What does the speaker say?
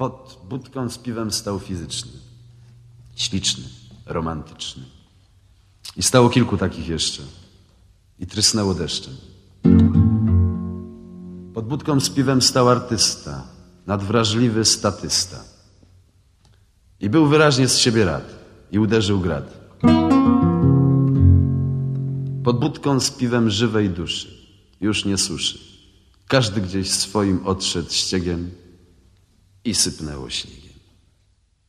Pod budką z piwem stał fizyczny. Śliczny, romantyczny. I stało kilku takich jeszcze. I trysnęło deszczem. Pod budką z piwem stał artysta, nadwrażliwy statysta. I był wyraźnie z siebie rad. I uderzył grad. Pod budką z piwem żywej duszy. Już nie suszy. Każdy gdzieś swoim odszedł ściegiem и сыпь навозники.